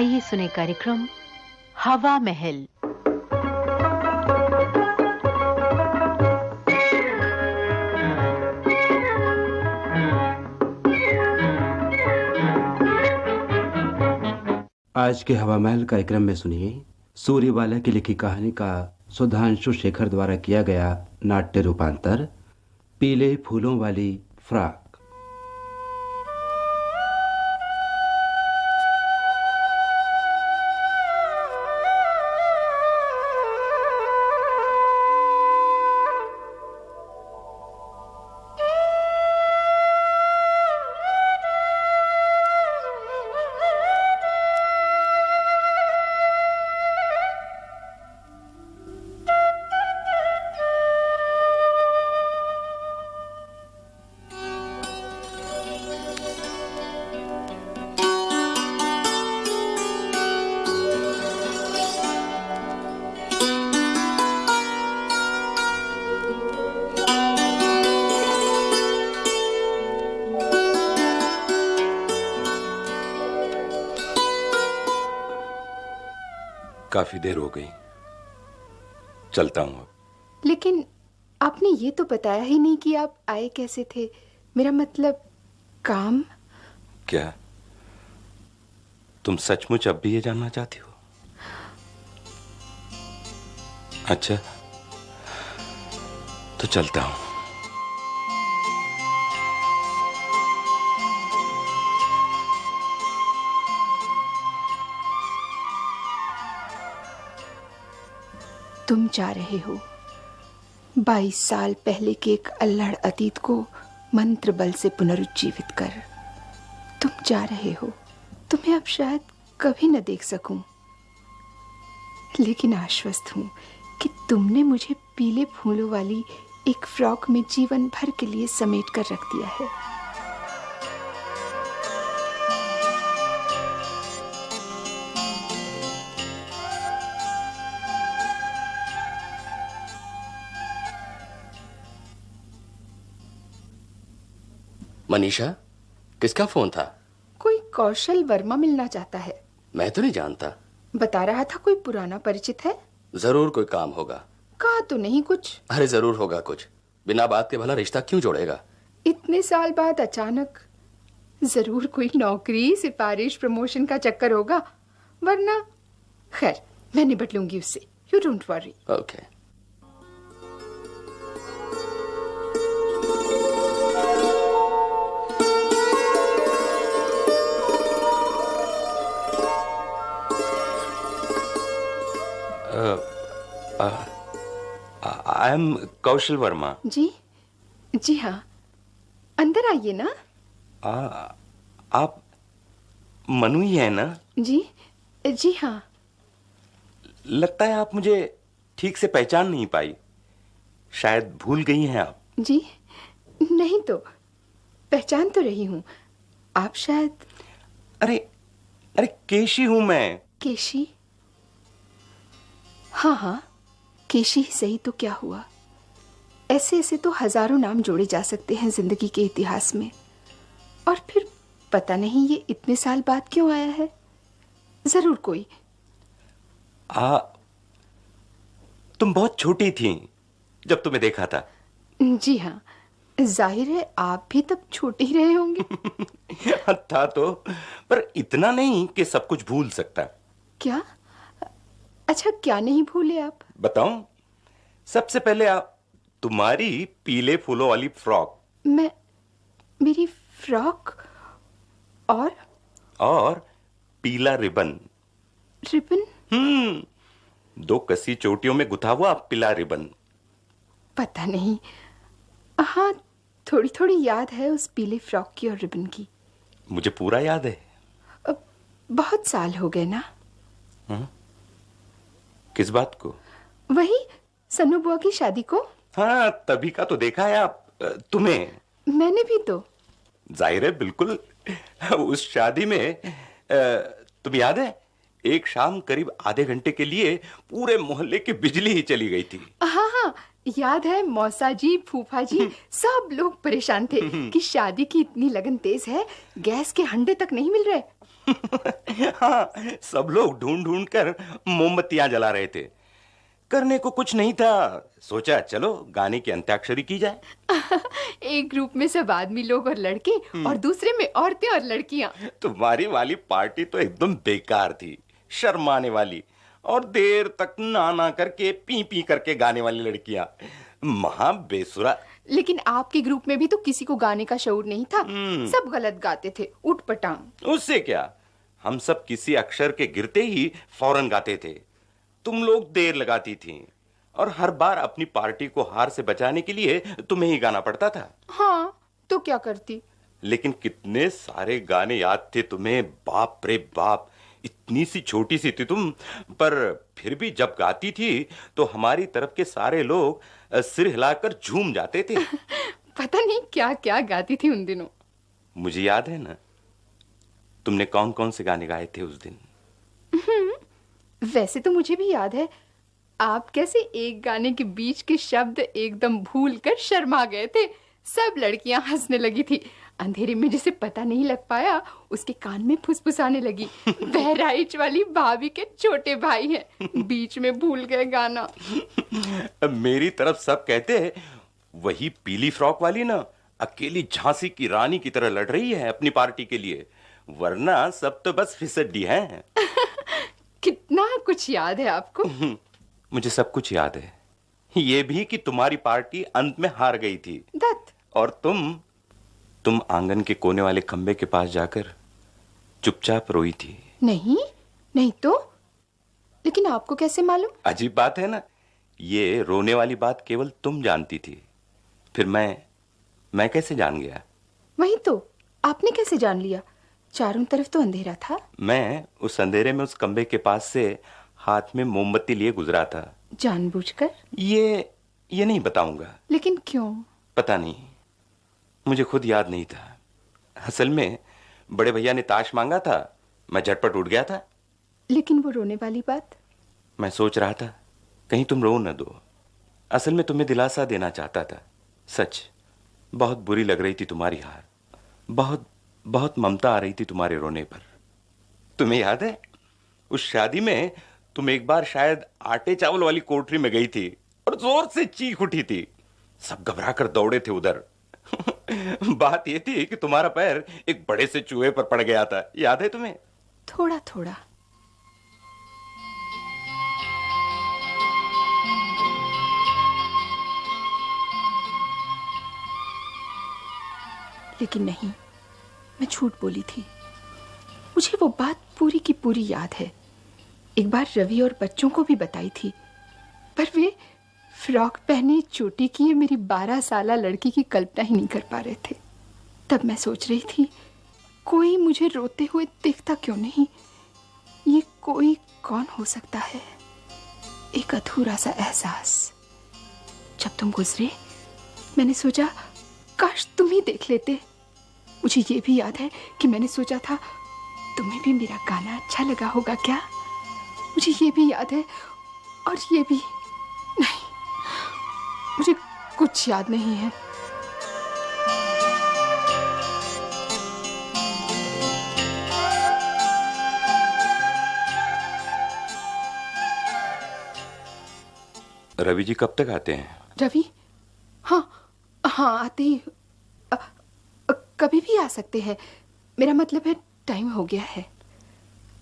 आइए सुने कार्यक्रम हवा महल। आज के हवा महल कार्यक्रम में सुनिए, सूर्यवाला की लिखी कहानी का सुधांशु शेखर द्वारा किया गया नाट्य रूपांतर, पीले फूलों वाली फ्रॉक। काफ़ी देर हो गई। चलता हूँ अब। लेकिन आपने ये तो बताया ही नहीं कि आप आए कैसे थे। मेरा मतलब काम? क्या? तुम सचमुच अब भी ये जानना चाहती हो? अच्छा। तो चलता हूँ। तुम जा रहे हो। बाईस साल पहले के एक अल्लड़ अतीत को मंत्र बल से पुनरुज्जीवित कर। तुम जा रहे हो। तुम्हें अब शायद कभी न देख सकूँ। लेकिन आश्वस्त हूँ कि तुमने मुझे पीले फूलों वाली एक फ्रॉक में जीवन भर के लिए समेट कर रख दिया है। मनीषा किसका फ़ोन था? कोई कौशल वर्मा मिलना चाहता है। मैं तो नहीं जानता। बता रहा था कोई पुराना परिचित है? ज़रूर कोई काम होगा। कहा तो नहीं कुछ। अरे ज़रूर होगा कुछ। बिना बात के भला रिश्ता क्यों जोड़ेगा? इतने साल बाद अचानक ज़रूर कोई नौकरी सिफारिश प्रमोशन का चक्कर होगा वरना खैर मैं निपट लूँगी उससे। You don't worry okay I am Kaushal Verma. जी जी हाँ। अंदर आइए ना। आ, आप मनु ही है ना? जी जी हाँ। लगता है आप मुझे ठीक से पहचान नहीं पाई। शायद भूल गई हैं आप। जी नहीं तो पहचान तो रही हूँ। आप शायद अरे अरे केशी हूँ मैं। केशी? हाँ हाँ। केशी ही सही तो क्या हुआ? ऐसे ऐसे तो हज़ारों नाम जोड़े जा सकते हैं ज़िंदगी के इतिहास में। और फिर पता नहीं ये इतने साल बाद क्यों आया है? ज़रूर कोई। आ तुम बहुत छोटी थी जब तुम्हें देखा था। जी हाँ। ज़ाहिर है आप भी तब छोटे ही रहे होंगे। था तो पर इतना नहीं कि सब कुछ भूल सकता। क्या? अच्छा क्या नहीं भूले आप? बताऊँ? सबसे पहले आप तुम्हारी पीले फूलों वाली फ्रॉक। मैं मेरी फ्रॉक? और? और पीला रिबन। रिबन? हम्म दो कसी चोटियों में गुथा हुआ पीला रिबन। पता नहीं। हाँ थोड़ी थोड़ी याद है उस पीले फ्रॉक की और रिबन की। मुझे पूरा याद है। बहुत साल हो गए ना? हुँ? किस बात को? वही सन्नू बुआ की शादी को। हाँ तभी का तो देखा है आप तुम्हें। मैंने भी तो। ज़ाहिर है बिल्कुल उस शादी में तुम याद है एक शाम करीब आधे घंटे के लिए पूरे मोहल्ले की बिजली ही चली गई थी। हाँ हाँ याद है मौसा जी फूफा जी सब लोग परेशान थे कि शादी की इतनी लगन तेज है गैस के हंडे तक नहीं मिल रहे। हाँ सब लोग ढूंढ ढूंढ कर मोमबत्तियाँ जला रहे थे। करने को कुछ नहीं था। सोचा चलो गाने की अंत्याक्षरी की जाए। एक ग्रुप में सब आदमी लोग और लड़के और दूसरे में औरतें और लड़कियाँ। तुम्हारी वाली पार्टी तो एकदम बेकार थी शर्माने वाली। और देर तक ना ना करके पी पी करके गाने वाली लड़कियाँ। महा बेसुरा। लेकिन आपके ग्रुप में भी तो किसी को गाने का शौर नहीं था। सब गलत गाते थे उठ पटांग उससे क्या? हम सब किसी अक्षर के गिरते ही फ़ौरन गाते थे। तुम लोग देर लगाती थी और हर बार अपनी पार्टी को हार से बचाने के लिए तुम्हें ही गाना पड़ता था। हाँ तो क्या करती? लेकिन कितने सारे गाने याद थे तुम्हें बाप रे बाप। इतनी सी छोटी सी थी तुम पर फिर भी जब गाती थी तो हमारी तरफ़ के सारे लोग सिर हिलाकर झूम जाते थे। पता नहीं क्या क्या गाती थी उन दिनों। मुझे याद है ना तुमने कौन कौन से गाने गाए थे उस दिन? वैसे तो मुझे भी याद है। आप कैसे एक गाने के बीच के शब्द एकदम भूल कर शर्मा गए थे। सब लड़कियाँ हंसने लगी थी। अंधेरे में जिसे पता नहीं लग पाया उसके कान में फुसफुसाने लगी। बहराइच वाली भाभी के छोटे भाई हैं। बीच में भूल गए गाना। मेरी तरफ़ सब कहते हैं वही पीली फ्रॉक वाली ना अकेली झांसी की रानी की तरह लड़ रही है अपनी पार्टी के लिए। वरना सब तो बस फिसड्डी हैं। कितना कुछ याद है आपको? मुझे सब कुछ याद है। ये भी कि तुम्हारी पार्टी अंत में हार गई थी। दत्त। और तुम तुम आँगन के कोने वाले खंबे के पास जाकर चुपचाप रोई थी। नहीं नहीं तो? लेकिन आपको कैसे मालूम? अजीब बात है ना। ये रोने वाली बात केवल तुम जानती थी। फिर मैं मैं कैसे जान गया? वही तो आपने कैसे जान लिया? चारों तरफ़ तो अंधेरा था। मैं उस अंधेरे में उस कमरे के पास से हाथ में मोमबत्ती लिए गुजरा था। जानबूझकर? ये ये नहीं बताऊँगा। लेकिन क्यों? पता नहीं। मुझे खुद याद नहीं था। असल में बड़े भैया ने ताश मांगा था। मैं झटपट उठ गया था। लेकिन वो रोने वाली बात? मैं सोच रहा था कहीं तुम रो न दो। असल में तुम्हें दिलासा देना चाहता था। सच बहुत बुरी लग रही थी तुम्हारी हार। बहुत बहुत ममता आ रही थी तुम्हारे रोने पर। तुम्हें याद है? उस शादी में तुम एक बार शायद आटे चावल वाली कोठरी में गई थी और ज़ोर से चीख उठी थी। सब घबरा कर दौड़े थे उधर। बात यह थी कि तुम्हारा पैर एक बड़े से चूहे पर पड़ गया था। याद है तुम्हें? थोड़ा थोड़ा। लेकिन नहीं। मैं झूठ बोली थी। मुझे वो बात पूरी की पूरी याद है। एक बार रवि और बच्चों को भी बताई थी। पर वे फ्रॉक पहने, चोटी किए मेरी बारह साल लड़की की कल्पना ही नहीं कर पा रहे थे। तब मैं सोच रही थी, कोई मुझे रोते हुए देखता क्यों नहीं? ये कोई कौन हो सकता है? एक अधूरा सा एहसास। जब तुम गुजरे, मैंने सोचा, काश तुम ही देख लेते। मुझे ये भी याद है कि मैंने सोचा था तुम्हें भी मेरा गाना अच्छा लगा होगा क्या? मुझे ये भी याद है और ये भी नहीं मुझे कुछ याद नहीं है। रवि जी कब तक आते हैं? रवि? हाँ हाँ आते ही कभी भी आ सकते हैं। मेरा मतलब है टाइम हो गया है।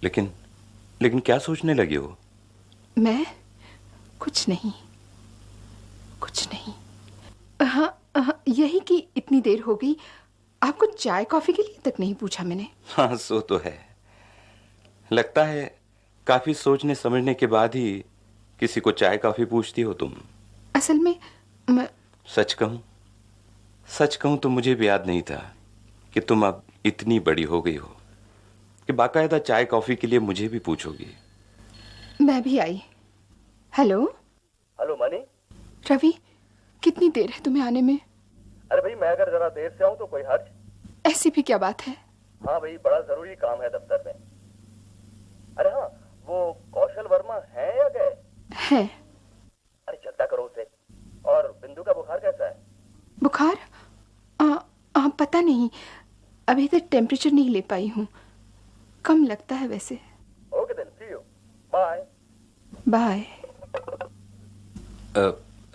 लेकिन लेकिन क्या सोचने लगे हो? मैं? कुछ नहीं। कुछ नहीं। हाँ हाँ, यही कि इतनी देर हो गई। आपको चाय कॉफ़ी के लिए तक नहीं पूछा मैंने। हाँ सो तो है। लगता है काफ़ी सोचने समझने के बाद ही किसी को चाय कॉफ़ी पूछती हो तुम। असल में मैं सच कहूँ सच कहूँ तो मुझे भी याद नहीं था। कि तुम अब इतनी बड़ी हो गई हो कि बाकायदा चाय कॉफ़ी के लिए मुझे भी पूछोगी। मैं भी आई। हेलो? हेलो मनी। रवि कितनी देर है तुम्हें आने में? अरे भाई मैं अगर जरा देर से आऊँ तो कोई हर्ज? ऐसी भी क्या बात है? हाँ भाई बड़ा ज़रूरी काम है दफ्तर में। अरे हाँ वो कौशल वर्मा है या गए? है। अरे चिंता करो उसे। और बिंदु का बुखार कैसा है? बुखार? पता नहीं। अभी तक टेम्परेचर नहीं ले पाई हूँ। कम लगता है वैसे। Okay then see you bye bye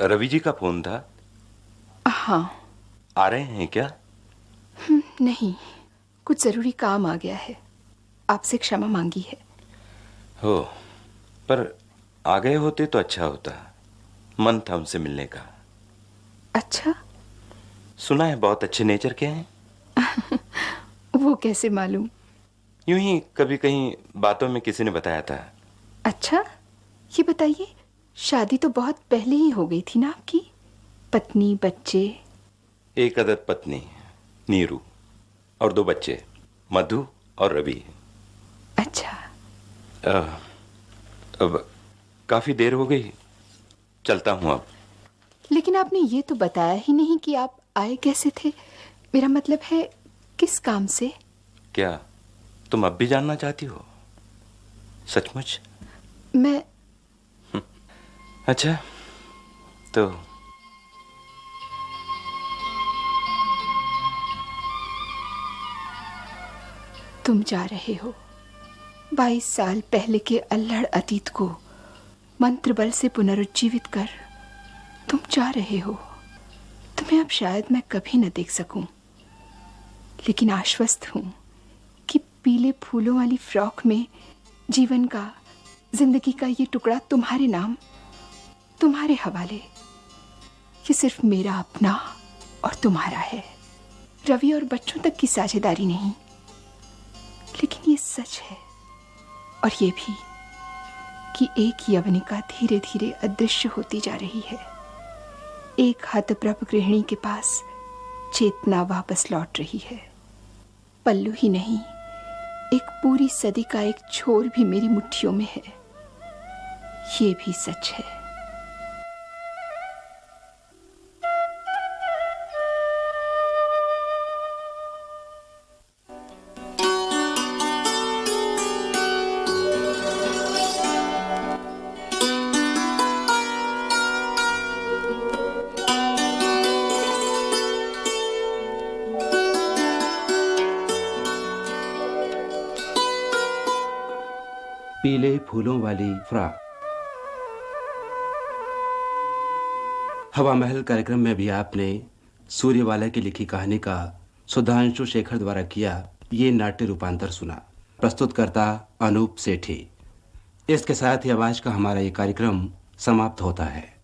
Ravi ji का फ़ोन था? हाँ। आ रहे हैं क्या? नहीं। कुछ ज़रूरी काम आ गया है। आपसे क्षमा मांगी है। हो पर आ गए होते तो अच्छा होता। मन था उनसे मिलने का। अच्छा? सुना है बहुत अच्छे नेचर के हैं। कैसे मालूम? यूँ ही कभी कहीं बातों में किसी ने बताया था। अच्छा ये बताइए शादी तो बहुत पहले ही हो गई थी ना आपकी? पत्नी बच्चे? एक अदद पत्नी नीरू और दो बच्चे मधु और रवि। अच्छा। अ, अब काफ़ी देर हो गई चलता हूँ अब। लेकिन आपने ये तो बताया ही नहीं कि आप आए कैसे थे। मेरा मतलब है किस काम से? क्या तुम अब भी जानना चाहती हो? सचमुच? मैं अच्छा तो तुम जा रहे हो। बाईस साल पहले के अल्लड़ अतीत को मंत्र बल से पुनरुज्जीवित कर तुम जा रहे हो। तुम्हें अब शायद मैं कभी न देख सकूँ लेकिन आश्वस्त हूँ। पीले फूलों वाली फ्रॉक में जीवन का, ज़िंदगी का ये टुकड़ा तुम्हारे नाम, तुम्हारे हवाले। ये सिर्फ़ मेरा अपना और तुम्हारा है। रवि और बच्चों तक की साझेदारी नहीं, लेकिन ये सच है। और ये भी कि एक यवनिका धीरे धीरे अदृश्य होती जा रही है। एक हतप्रभ गृहिणी के पास चेतना वापस लौट रही है। पल्लू ही नहीं। एक पूरी सदी का एक छोर भी मेरी मुट्ठियों में है। ये भी सच है। पीले फूलों वाली फ्राक। हवा महल कार्यक्रम में भी आपने सूर्यवाला की लिखी कहानी का सुधांशु शेखर द्वारा किया ये नाट्य रूपांतर सुना। प्रस्तुतकर्ता अनूप सेठी। इसके साथ ही आवाज़ का हमारा ये कार्यक्रम समाप्त होता है।